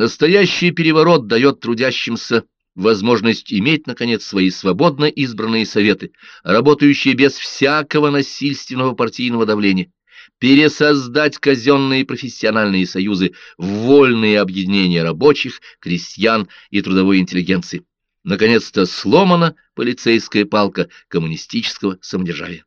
Настоящий переворот дает трудящимся возможность иметь, наконец, свои свободно избранные советы, работающие без всякого насильственного партийного давления, пересоздать казенные профессиональные союзы в вольные объединения рабочих, крестьян и трудовой интеллигенции. Наконец-то сломана полицейская палка коммунистического самодержавия.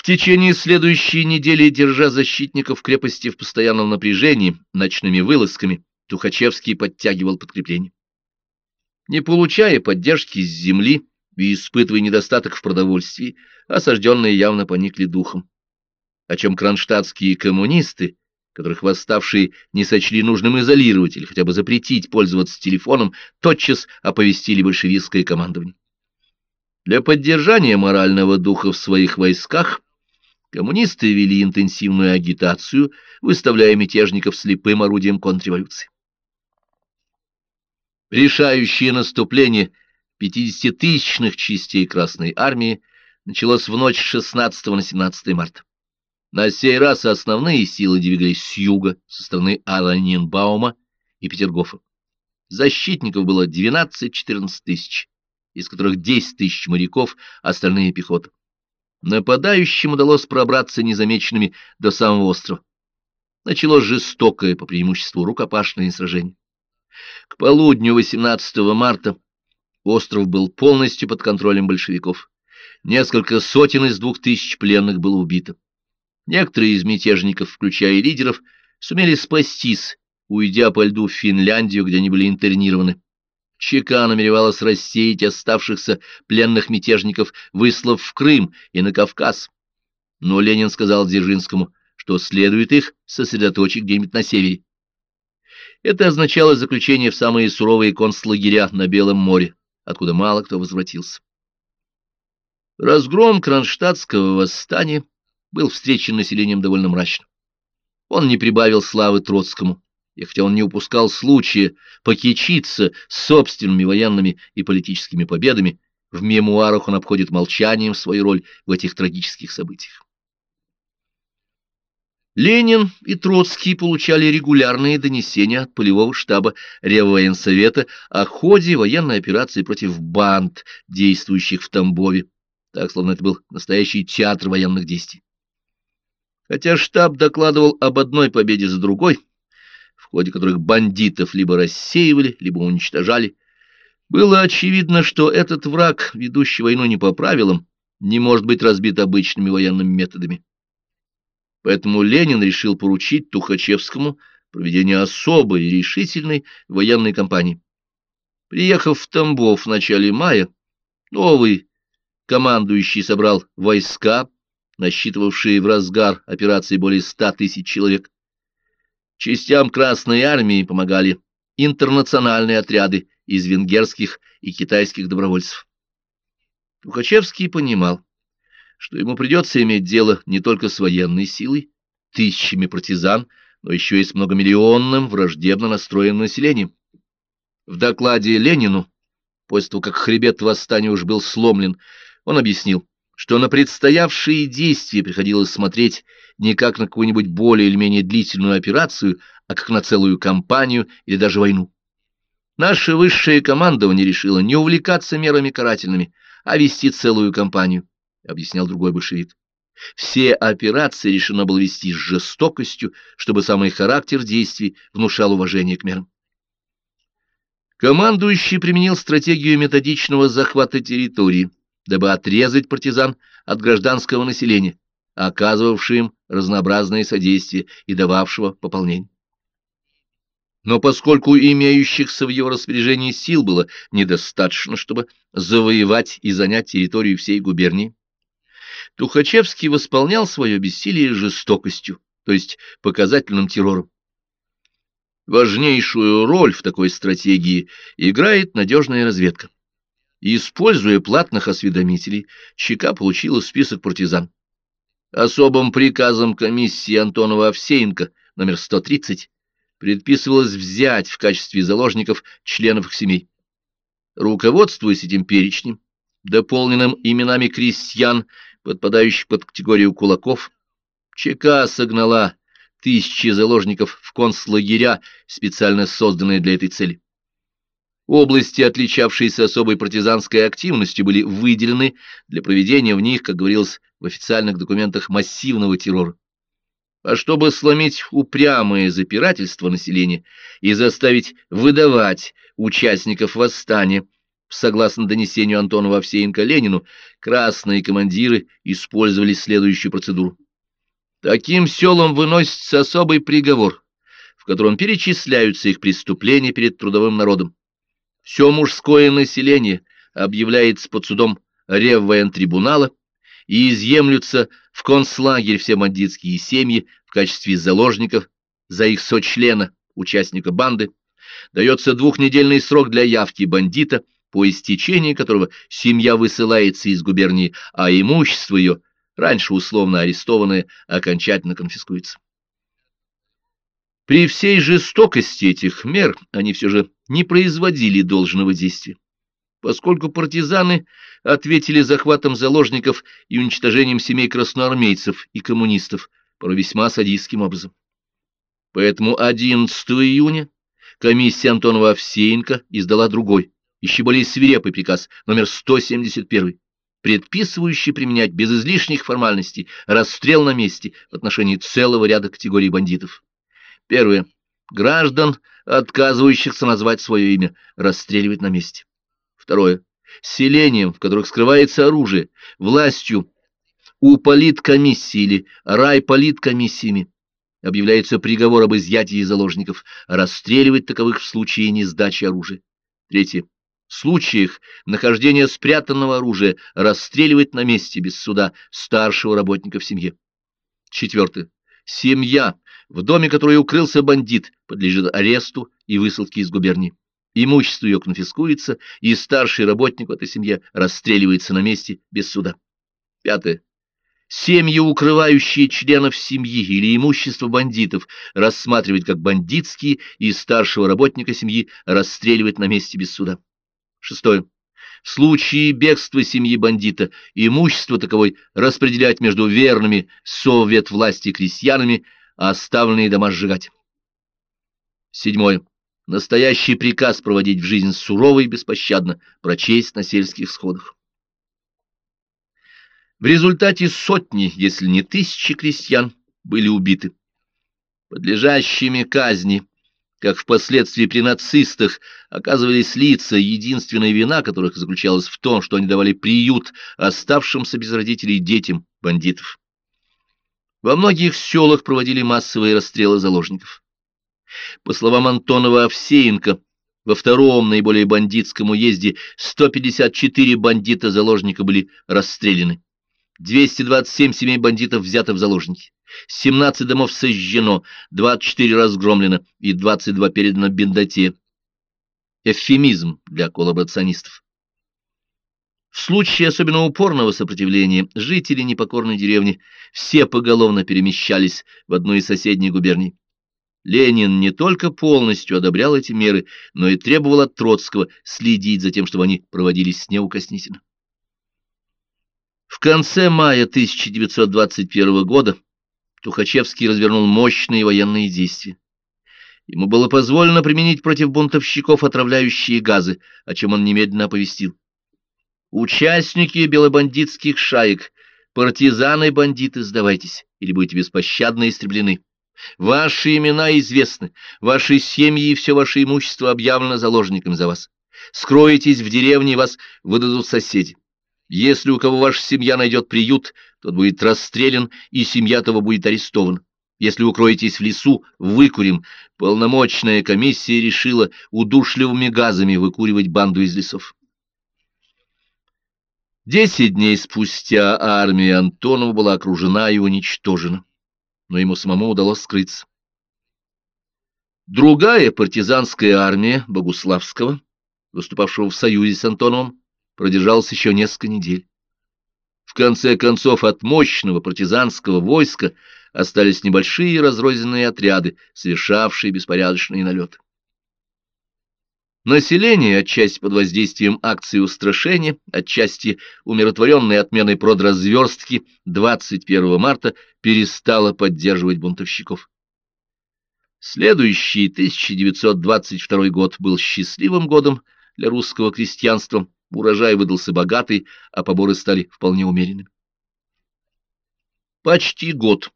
В течение следующей недели, держа защитников крепости в постоянном напряжении, ночными вылазками, Тухачевский подтягивал подкрепление. Не получая поддержки с земли и испытывая недостаток в продовольствии, осажденные явно поникли духом. О чем кронштадтские коммунисты, которых восставшие не сочли нужным изолировать или хотя бы запретить пользоваться телефоном, тотчас оповестили большевистское командование. Для поддержания морального духа в своих войсках Коммунисты вели интенсивную агитацию, выставляя мятежников слепым орудием контрреволюции. Решающее наступление 50-тысячных частей Красной Армии началось в ночь с 16 на 17 марта. На сей раз основные силы двигались с юга, со стороны Аланинбаума и Петергофа. Защитников было 12-14 тысяч, из которых 10 тысяч моряков, остальные пехота. Нападающим удалось пробраться незамеченными до самого острова. Началось жестокое, по преимуществу, рукопашное сражение. К полудню 18 марта остров был полностью под контролем большевиков. Несколько сотен из двух тысяч пленных было убито. Некоторые из мятежников, включая лидеров, сумели спастись, уйдя по льду в Финляндию, где они были интернированы. ЧК намеревалась рассеять оставшихся пленных мятежников, выслав в Крым и на Кавказ. Но Ленин сказал Дзержинскому, что следует их сосредоточить где-нибудь на севере. Это означало заключение в самые суровые концлагеря на Белом море, откуда мало кто возвратился. Разгром кронштадтского восстания был встречен населением довольно мрачно. Он не прибавил славы Троцкому, и хотя он не упускал случая покичиться собственными военными и политическими победами, в мемуарах он обходит молчанием свою роль в этих трагических событиях. Ленин и Троцкий получали регулярные донесения от полевого штаба Реввоенсовета о ходе военной операции против банд, действующих в Тамбове, так словно это был настоящий театр военных действий. Хотя штаб докладывал об одной победе за другой, в ходе которых бандитов либо рассеивали, либо уничтожали. Было очевидно, что этот враг, ведущий войну не по правилам, не может быть разбит обычными военными методами. Поэтому Ленин решил поручить Тухачевскому проведение особой решительной военной кампании. Приехав в Тамбов в начале мая, новый командующий собрал войска, насчитывавшие в разгар операции более ста тысяч человек. Частям Красной Армии помогали интернациональные отряды из венгерских и китайских добровольцев. Тухачевский понимал, что ему придется иметь дело не только с военной силой, тысячами партизан, но еще и с многомиллионным враждебно настроенным населением. В докладе Ленину, после того, как хребет восстания уж был сломлен, он объяснил, что на предстоявшие действия приходилось смотреть не как на какую-нибудь более или менее длительную операцию, а как на целую кампанию или даже войну. Наше высшее командование решило не увлекаться мерами карательными, а вести целую кампанию, объяснял другой большевик. Все операции решено было вести с жестокостью, чтобы самый характер действий внушал уважение к мерам. Командующий применил стратегию методичного захвата территории, дабы отрезать партизан от гражданского населения, оказывавшего им разнообразное содействие и дававшего пополнение. Но поскольку имеющихся в его распоряжении сил было недостаточно, чтобы завоевать и занять территорию всей губернии, Тухачевский восполнял свое бессилие жестокостью, то есть показательным террором. Важнейшую роль в такой стратегии играет надежная разведка. Используя платных осведомителей, ЧК получила список партизан. Особым приказом комиссии Антонова-Овсеенко номер 130 предписывалось взять в качестве заложников членов их семей. Руководствуясь этим перечнем, дополненным именами крестьян, подпадающих под категорию кулаков, ЧК согнала тысячи заложников в концлагеря, специально созданные для этой цели. Области, отличавшиеся особой партизанской активностью, были выделены для проведения в них, как говорилось в официальных документах, массивного террора. А чтобы сломить упрямое запирательство населения и заставить выдавать участников восстания, согласно донесению Антонова Овсеенко Ленину, красные командиры использовали следующую процедуру. Таким селам выносится особый приговор, в котором перечисляются их преступления перед трудовым народом. Все мужское население объявляется под судом Реввоентрибунала и изъемлются в концлагерь все бандитские семьи в качестве заложников за их сочлена, участника банды. Дается двухнедельный срок для явки бандита, по истечении которого семья высылается из губернии, а имущество ее, раньше условно арестованное, окончательно конфискуется. При всей жестокости этих мер они все же не производили должного действия, поскольку партизаны ответили захватом заложников и уничтожением семей красноармейцев и коммунистов, порой весьма садистским образом. Поэтому 11 июня комиссия Антонова-Овсеенко издала другой, еще более свирепый приказ, номер 171, предписывающий применять без излишних формальностей расстрел на месте в отношении целого ряда категорий бандитов. Первое. Граждан, отказывающихся назвать свое имя, расстреливать на месте. Второе. Селением, в которых скрывается оружие, властью у политкомиссии или райполиткомиссиями объявляется приговор об изъятии заложников, расстреливать таковых в случае несдачи оружия. Третье. В случаях нахождения спрятанного оружия расстреливать на месте без суда старшего работника в семье. Четвертое. Семья, в доме которой укрылся бандит, подлежит аресту и высылке из губернии. Имущество ее конфискуется, и старший работник в этой семье расстреливается на месте без суда. Пятое. Семьи, укрывающие членов семьи или имущество бандитов, рассматривать как бандитские и старшего работника семьи расстреливать на месте без суда. Шестое. В случае бегства семьи бандита имущество таковой распределять между верными совет власти крестьянами, а оставленные дома сжигать. Седьмое. Настоящий приказ проводить в жизнь сурово и беспощадно, прочесть на сельских сходах. В результате сотни, если не тысячи крестьян были убиты. Подлежащими казни как впоследствии при нацистах оказывались лица, единственная вина которых заключалась в том, что они давали приют оставшимся без родителей детям бандитов. Во многих селах проводили массовые расстрелы заложников. По словам Антонова Овсеенко, во втором наиболее бандитском уезде 154 бандита-заложника были расстреляны. 227 семей бандитов взято в заложники. 17 домов сожжено, 24 разгромлено и 22 передано Бендате. Эвфемизм для коллаборационистов. В случае особенно упорного сопротивления жители непокорной деревни все поголовно перемещались в одну из соседних губерний. Ленин не только полностью одобрял эти меры, но и требовал от Троцкого следить за тем, чтобы они проводились неукоснительно. В конце мая 1921 года Тухачевский развернул мощные военные действия. Ему было позволено применить против бунтовщиков отравляющие газы, о чем он немедленно оповестил. Участники белобандитских шаек, партизаны-бандиты, сдавайтесь, или будете беспощадно истреблены. Ваши имена известны, ваши семьи и все ваше имущество объявлено заложниками за вас. Скроетесь в деревне, вас выдадут соседи. Если у кого ваша семья найдет приют, тот будет расстрелян, и семья того будет арестована. Если укроетесь в лесу, выкурим. Полномочная комиссия решила удушливыми газами выкуривать банду из лесов. Десять дней спустя армия Антонова была окружена и уничтожена, но ему самому удалось скрыться. Другая партизанская армия Богуславского, выступавшего в союзе с Антоновым, продержался еще несколько недель. В конце концов, от мощного партизанского войска остались небольшие разрозненные отряды, совершавшие беспорядочные налеты. Население, отчасти под воздействием акции устрашения, отчасти умиротворенной отменой продразверстки 21 марта, перестало поддерживать бунтовщиков. Следующий 1922 год был счастливым годом для русского крестьянства, урожай выдался богатый, а поборы стали вполне умеренными. Почти год.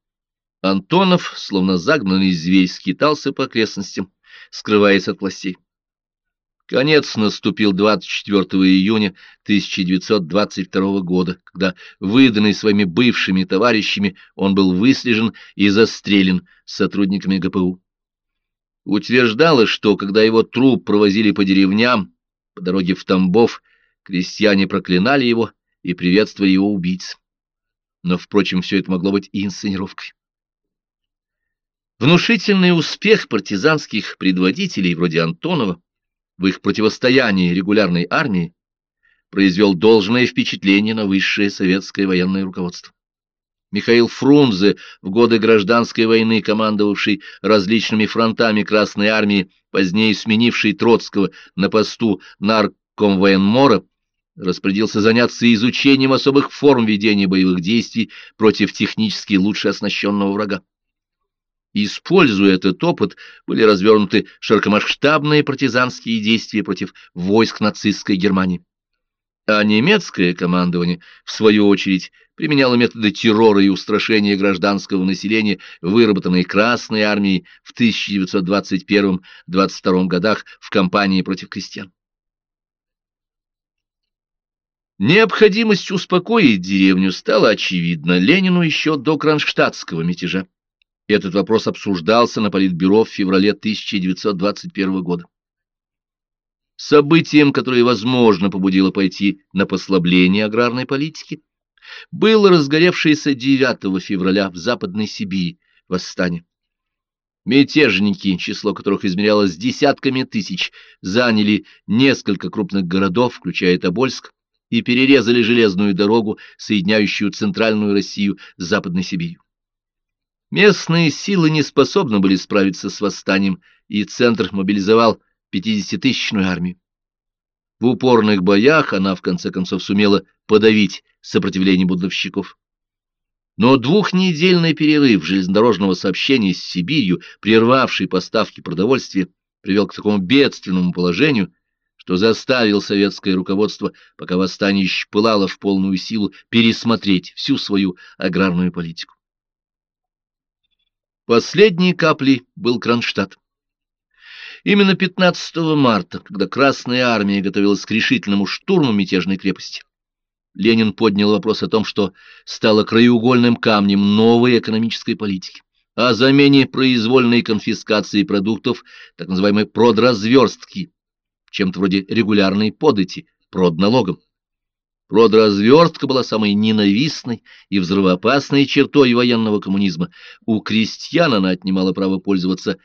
Антонов, словно загнанный зверь, скитался по окрестностям, скрываясь от властей. Конец наступил 24 июня 1922 года, когда, выданный своими бывшими товарищами, он был выслежен и застрелен сотрудниками ГПУ. Утверждалось, что когда его труп провозили по деревням, по дороге в Тамбов, крестьяне проклинали его и приветствовали его убийц. Но, впрочем, все это могло быть и инсценировкой. Внушительный успех партизанских предводителей вроде Антонова в их противостоянии регулярной армии произвел должное впечатление на высшее советское военное руководство. Михаил Фрунзе, в годы гражданской войны командовавший различными фронтами Красной армии, позднее сменивший Троцкого на посту наркомвоенмора, распорядился заняться изучением особых форм ведения боевых действий против технически лучше оснащенного врага. Используя этот опыт, были развернуты широкомасштабные партизанские действия против войск нацистской Германии. А немецкое командование, в свою очередь, применяло методы террора и устрашения гражданского населения, выработанные Красной армией в 1921-22 годах в кампании против крестьян. Необходимость успокоить деревню стала очевидна Ленину еще до кронштадтского мятежа. Этот вопрос обсуждался на Политбюро в феврале 1921 года. Событием, которое, возможно, побудило пойти на послабление аграрной политики, было разгоревшееся 9 февраля в Западной Сибири восстание. Мятежники, число которых измерялось десятками тысяч, заняли несколько крупных городов, включая Тобольск, и перерезали железную дорогу, соединяющую Центральную Россию с Западной Сибирью. Местные силы не способны были справиться с восстанием, и центр мобилизовал 50-тысячную армию. В упорных боях она, в конце концов, сумела подавить сопротивление бунтовщиков. Но двухнедельный перерыв железнодорожного сообщения с Сибирью, прервавший поставки продовольствия, привел к такому бедственному положению, что заставил советское руководство, пока восстание еще в полную силу, пересмотреть всю свою аграрную политику. Последней каплей был Кронштадт. Именно 15 марта, когда Красная Армия готовилась к решительному штурму мятежной крепости, Ленин поднял вопрос о том, что стало краеугольным камнем новой экономической политики, о замене произвольной конфискации продуктов, так называемой продразверстки, чем-то вроде регулярной подати, продналогом. Продразверстка была самой ненавистной и взрывоопасной чертой военного коммунизма. У крестьян она отнимала право пользоваться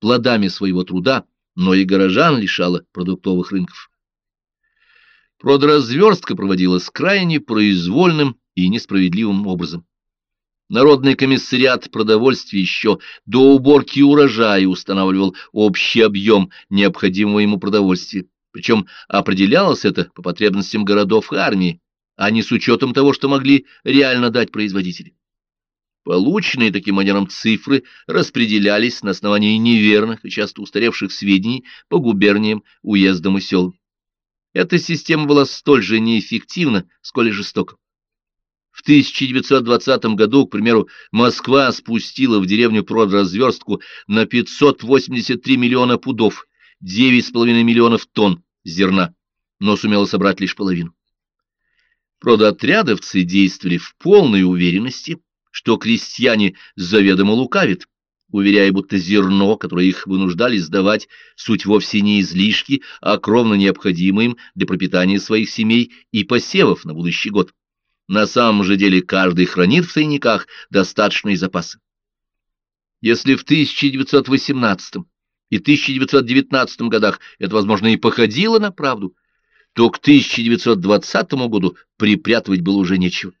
плодами своего труда, но и горожан лишала продуктовых рынков. Продразверстка проводилась крайне произвольным и несправедливым образом. Народный комиссариат продовольствия еще до уборки урожая устанавливал общий объем необходимого ему продовольствия. Причем определялось это по потребностям городов и армии, а не с учетом того, что могли реально дать производители. Полученные таким манером цифры распределялись на основании неверных и часто устаревших сведений по губерниям, уездам и селам. Эта система была столь же неэффективна, сколь и жестока. В 1920 году, к примеру, Москва спустила в деревню продразверстку на 583 миллиона пудов, 9,5 миллионов тонн зерна, но сумела собрать лишь половину. Продотрядовцы действовали в полной уверенности, что крестьяне заведомо лукавят, уверяя, будто зерно, которое их вынуждали сдавать, суть вовсе не излишки, а кровно необходимое им для пропитания своих семей и посевов на будущий год. На самом же деле каждый хранит в тайниках достаточные запасы. Если в 1918 и 1919 годах это, возможно, и походило на правду, то к 1920 году припрятывать было уже нечего.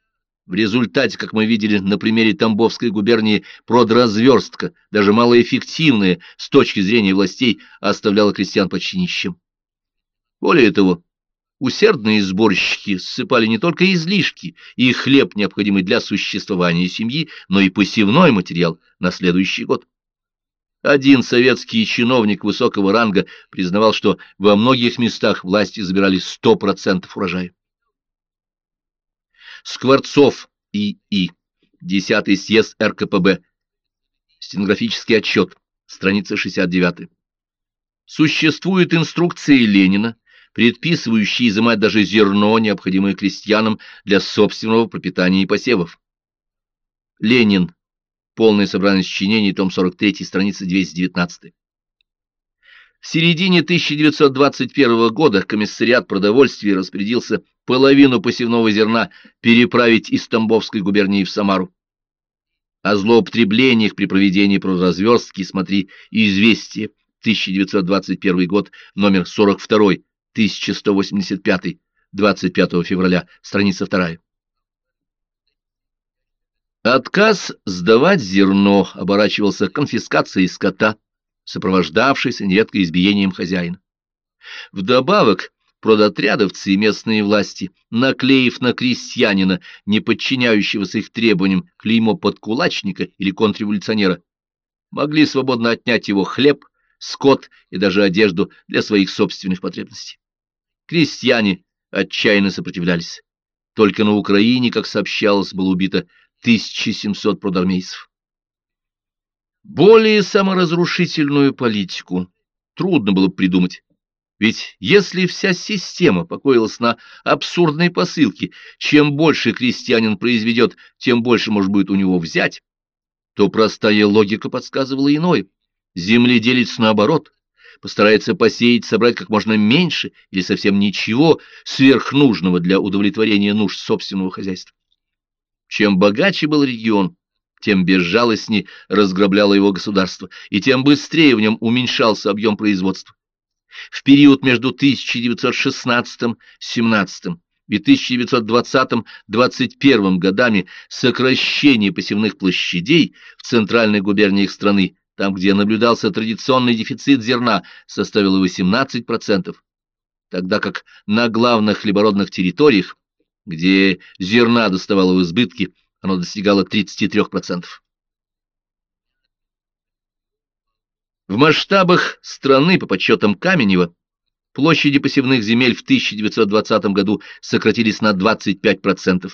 В результате, как мы видели на примере Тамбовской губернии, продразверстка, даже малоэффективная с точки зрения властей, оставляла крестьян почти нищим. Более того, усердные сборщики ссыпали не только излишки и хлеб, необходимый для существования семьи, но и посевной материал на следующий год. Один советский чиновник высокого ранга признавал, что во многих местах власти забирали 100% урожая. Скворцов И.И. Десятый съезд РКПБ. Стенографический отчет. Страница 69. Существуют инструкции Ленина, предписывающие изымать даже зерно, необходимое крестьянам для собственного пропитания и посевов. Ленин. Полное собрание сочинений, том 43, страница 219. В середине 1921 года комиссариат продовольствия распорядился половину посевного зерна переправить из Тамбовской губернии в Самару. О злоупотреблениях при проведении продразверстки смотри «Известие», 1921 год, номер 42, 1185, 25 февраля, страница 2. Отказ сдавать зерно оборачивался конфискацией скота, сопровождавшейся нередко избиением хозяина. Вдобавок, продотрядовцы и местные власти, наклеив на крестьянина, не подчиняющегося их требованиям, клеймо подкулачника или контрреволюционера, могли свободно отнять его хлеб, скот и даже одежду для своих собственных потребностей. Крестьяне отчаянно сопротивлялись. Только на Украине, как сообщалось, было убито 1700 продармейцев. Более саморазрушительную политику трудно было придумать. Ведь если вся система покоилась на абсурдной посылке, чем больше крестьянин произведет, тем больше может будет у него взять, то простая логика подсказывала иное. Земледелец, наоборот, постарается посеять, собрать как можно меньше или совсем ничего сверхнужного для удовлетворения нужд собственного хозяйства. Чем богаче был регион, тем безжалостней разграбляло его государство, и тем быстрее в нем уменьшался объем производства. В период между 1916-17 и 1920-21 годами сокращение посевных площадей в центральных губерниях страны, там, где наблюдался традиционный дефицит зерна, составило 18%, тогда как на главных хлебородных территориях где зерна доставало в избытке, оно достигало 33%. В масштабах страны, по подсчетам Каменева, площади посевных земель в 1920 году сократились на 25%.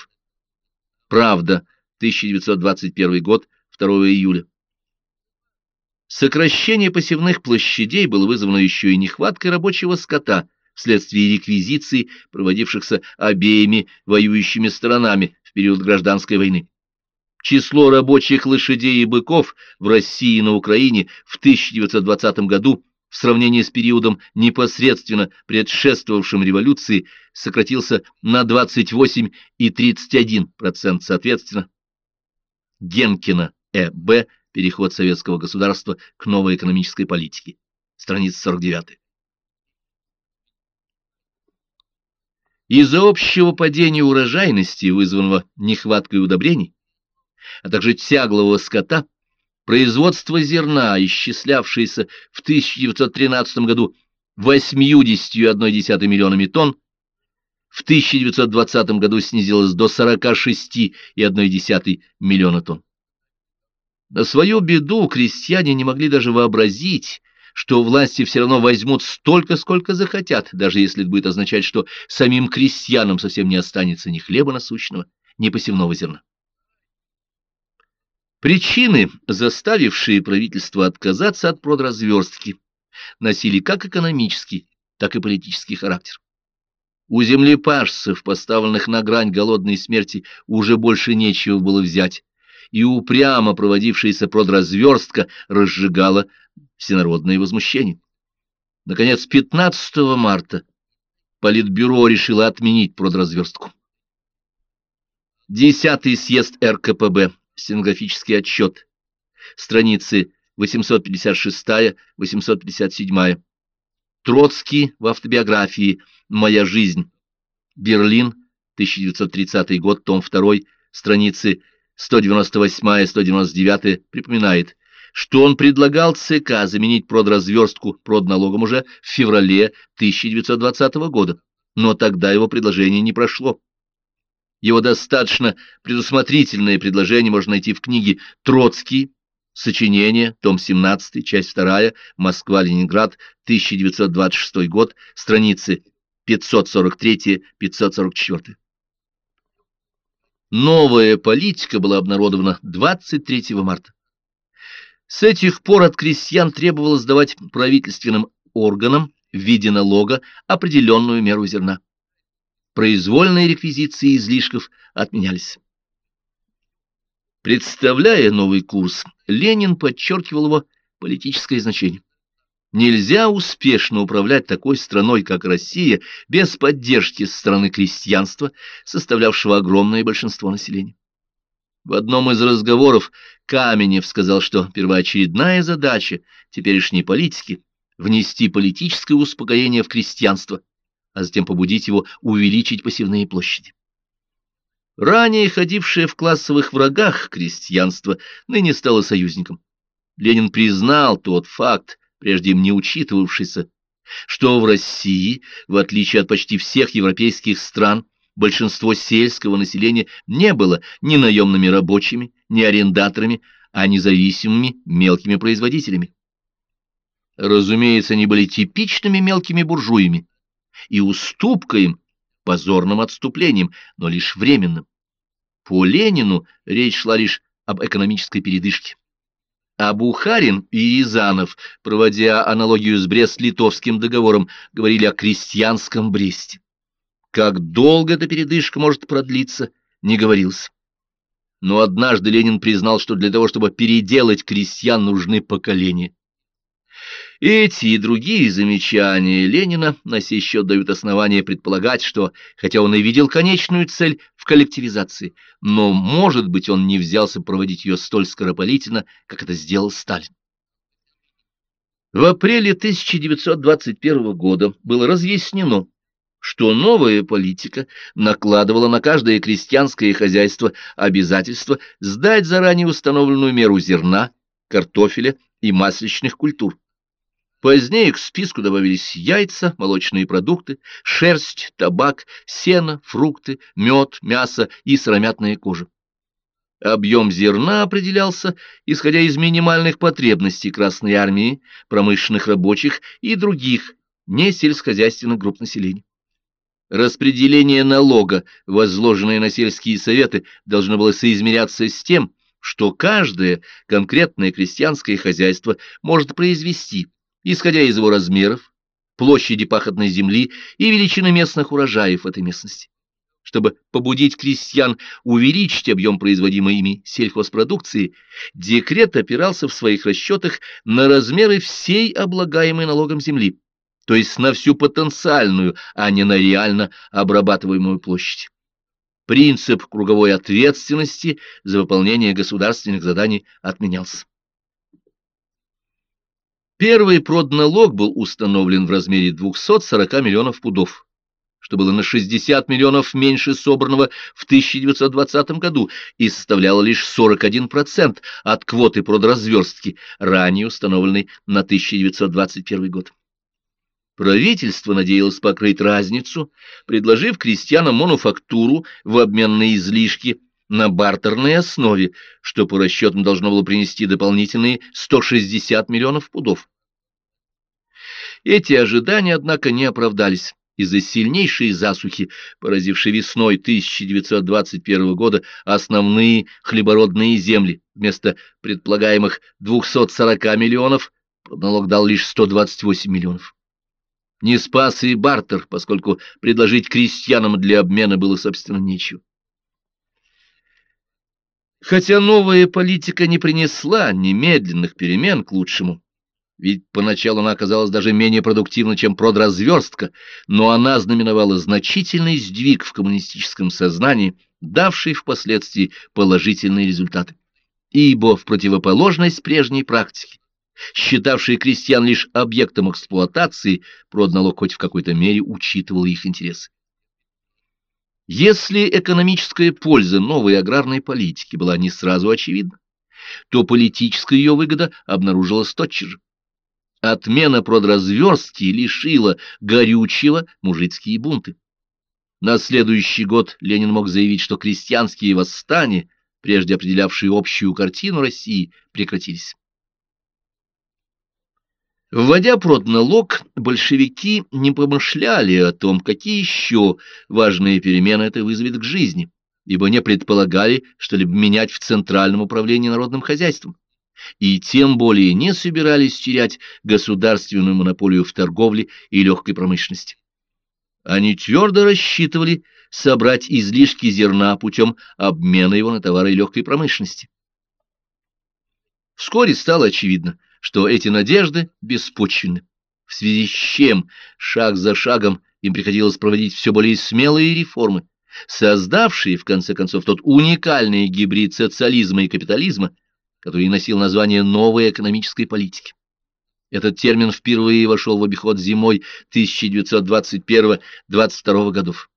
Правда, 1921 год, 2 июля. Сокращение посевных площадей было вызвано еще и нехваткой рабочего скота – вследствие реквизиций, проводившихся обеими воюющими сторонами в период гражданской войны. Число рабочих лошадей и быков в России и на Украине в 1920 году в сравнении с периодом непосредственно предшествовавшим революции сократился на 28 и 31% соответственно. Генкина Э.Б. Переход советского государства к новой экономической политике. Страница 49. Из-за общего падения урожайности, вызванного нехваткой удобрений, а также тяглого скота, производство зерна, исчислявшееся в 1913 году 80,1 миллионами тонн, в 1920 году снизилось до 46,1 миллиона тонн. На свою беду крестьяне не могли даже вообразить, что власти все равно возьмут столько, сколько захотят, даже если это будет означать, что самим крестьянам совсем не останется ни хлеба насущного, ни посевного зерна. Причины, заставившие правительство отказаться от продразверстки, носили как экономический, так и политический характер. У землепашцев, поставленных на грань голодной смерти, уже больше нечего было взять, и упрямо проводившаяся продразверстка разжигала всенародное возмущение. Наконец, 15 марта Политбюро решило отменить продразверстку. Десятый съезд РКПБ, стенографический отчет, страницы 856-857. Троцкий в автобиографии «Моя жизнь», Берлин, 1930 год, том 2, страницы 198-199, припоминает, что он предлагал ЦК заменить продразверстку продналогом уже в феврале 1920 года, но тогда его предложение не прошло. Его достаточно предусмотрительное предложение можно найти в книге «Троцкий. Сочинение, том 17, часть 2, Москва-Ленинград, 1926 год, страницы 543-544. Новая политика была обнародована 23 марта. С этих пор от крестьян требовалось давать правительственным органам в виде налога определенную меру зерна. Произвольные реквизиции излишков отменялись. Представляя новый курс, Ленин подчеркивал его политическое значение. Нельзя успешно управлять такой страной, как Россия, без поддержки со стороны крестьянства, составлявшего огромное большинство населения. В одном из разговоров Каменев сказал, что первоочередная задача теперешней политики — внести политическое успокоение в крестьянство, а затем побудить его увеличить посевные площади. Ранее ходившее в классовых врагах крестьянство ныне стало союзником. Ленин признал тот факт, прежде им не учитывавшийся, что в России, в отличие от почти всех европейских стран, большинство сельского населения не было ни наемными рабочими, ни арендаторами, а независимыми мелкими производителями. Разумеется, они были типичными мелкими буржуями, и уступка им позорным отступлением, но лишь временным. По Ленину речь шла лишь об экономической передышке. А Бухарин и Изанов, проводя аналогию с Брест-Литовским договором, говорили о крестьянском Бресте. Как долго эта передышка может продлиться, не говорилось. Но однажды Ленин признал, что для того, чтобы переделать крестьян, нужны поколения. Эти и другие замечания Ленина на сей счет дают основания предполагать, что, хотя он и видел конечную цель в коллективизации, но, может быть, он не взялся проводить ее столь скоропалительно, как это сделал Сталин. В апреле 1921 года было разъяснено, что новая политика накладывала на каждое крестьянское хозяйство обязательство сдать заранее установленную меру зерна, картофеля и масличных культур. Позднее к списку добавились яйца, молочные продукты, шерсть, табак, сено, фрукты, мед, мясо и сыромятная кожа. Объем зерна определялся, исходя из минимальных потребностей Красной Армии, промышленных рабочих и других несельскохозяйственных групп населения. Распределение налога, возложенное на сельские советы, должно было соизмеряться с тем, что каждое конкретное крестьянское хозяйство может произвести исходя из его размеров, площади пахотной земли и величины местных урожаев этой местности. Чтобы побудить крестьян увеличить объем производимой ими сельхозпродукции, декрет опирался в своих расчетах на размеры всей облагаемой налогом земли, то есть на всю потенциальную, а не на реально обрабатываемую площадь. Принцип круговой ответственности за выполнение государственных заданий отменялся. Первый продналог был установлен в размере 240 миллионов пудов, что было на 60 миллионов меньше собранного в 1920 году и составляло лишь 41% от квоты продразверстки, ранее установленной на 1921 год. Правительство надеялось покрыть разницу, предложив крестьянам мануфактуру в обмен на излишки на бартерной основе, что по расчетам должно было принести дополнительные 160 миллионов пудов. Эти ожидания, однако, не оправдались из-за сильнейшей засухи, поразившей весной 1921 года основные хлебородные земли. Вместо предполагаемых 240 миллионов налог дал лишь 128 миллионов. Не спас и бартер, поскольку предложить крестьянам для обмена было, собственно, нечего. Хотя новая политика не принесла немедленных перемен к лучшему, ведь поначалу она оказалась даже менее продуктивна, чем продразверстка, но она знаменовала значительный сдвиг в коммунистическом сознании, давший впоследствии положительные результаты. Ибо в противоположность прежней практике, считавшей крестьян лишь объектом эксплуатации, продналог хоть в какой-то мере учитывал их интересы. Если экономическая польза новой аграрной политики была не сразу очевидна, то политическая ее выгода обнаружилась тотчас же. Отмена продразверстки лишила горючего мужицкие бунты. На следующий год Ленин мог заявить, что крестьянские восстания прежде определявшие общую картину России, прекратились. Вводя продналог, большевики не помышляли о том, какие еще важные перемены это вызовет к жизни, ибо не предполагали что-либо менять в Центральном управлении народным хозяйством, и тем более не собирались терять государственную монополию в торговле и легкой промышленности. Они твердо рассчитывали собрать излишки зерна путем обмена его на товары легкой промышленности. Вскоре стало очевидно, что эти надежды беспочвенны, в связи с чем шаг за шагом им приходилось проводить все более смелые реформы, создавшие, в конце концов, тот уникальный гибрид социализма и капитализма, который носил название новой экономической политики. Этот термин впервые вошел в обиход зимой 1921-22 годов.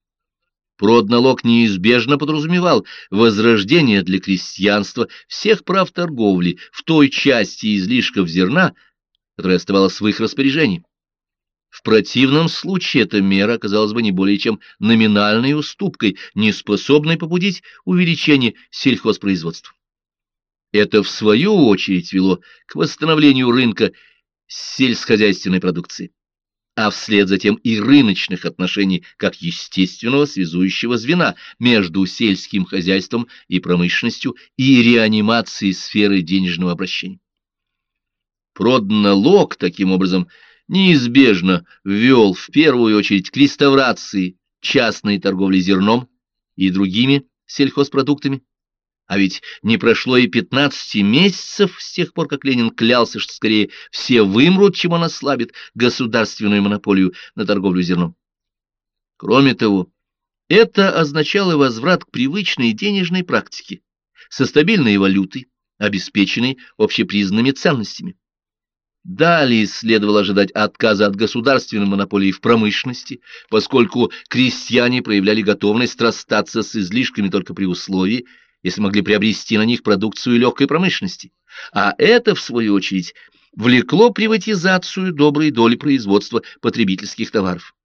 Продналог неизбежно подразумевал возрождение для крестьянства всех прав торговли в той части излишков зерна, которая оставалась в их распоряжении. В противном случае эта мера оказалась бы не более чем номинальной уступкой, не способной побудить увеличение сельхозпроизводства. Это, в свою очередь, вело к восстановлению рынка сельскохозяйственной продукции а вслед затем и рыночных отношений как естественного связующего звена между сельским хозяйством и промышленностью и реанимацией сферы денежного обращения. Продналог, таким образом, неизбежно ввел в первую очередь к реставрации частной торговли зерном и другими сельхозпродуктами, а ведь не прошло и пятнадцати месяцев с тех пор, как Ленин клялся, что скорее все вымрут, чем он ослабит государственную монополию на торговлю зерном. Кроме того, это означало возврат к привычной денежной практике, со стабильной валютой, обеспеченной общепризнанными ценностями. Далее следовало ожидать отказа от государственной монополии в промышленности, поскольку крестьяне проявляли готовность расстаться с излишками только при условии, если могли приобрести на них продукцию легкой промышленности, а это, в свою очередь, влекло приватизацию доброй доли производства потребительских товаров.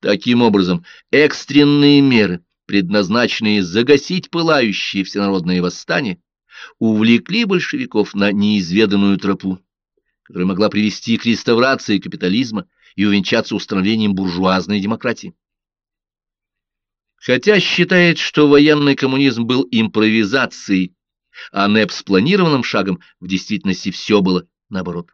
Таким образом, экстренные меры, предназначенные загасить пылающие всенародные восстания, увлекли большевиков на неизведанную тропу, которая могла привести к реставрации капитализма и увенчаться установлением буржуазной демократии. Хотя считает, что военный коммунизм был импровизацией, а НЭП спланированным шагом, в действительности все было наоборот.